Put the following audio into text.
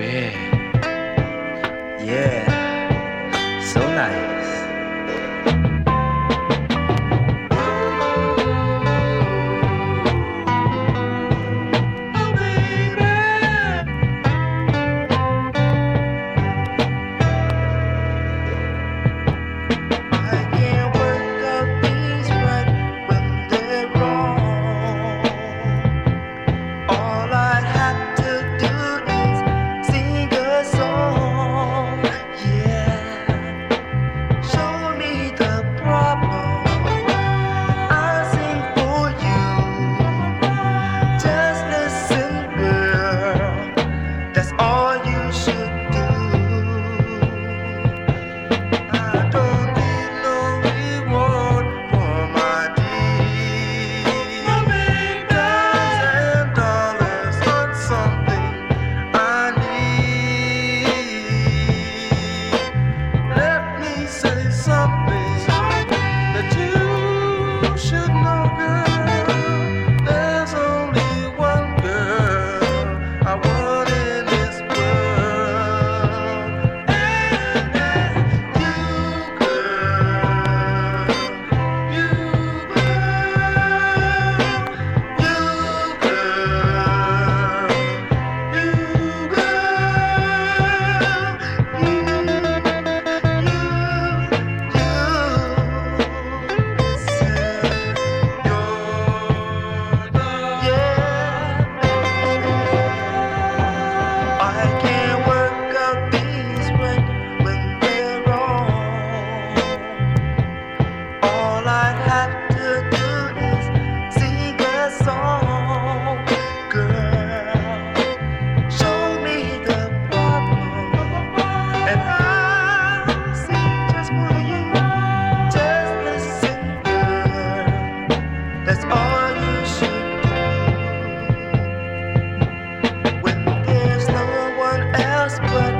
Yeah. sing but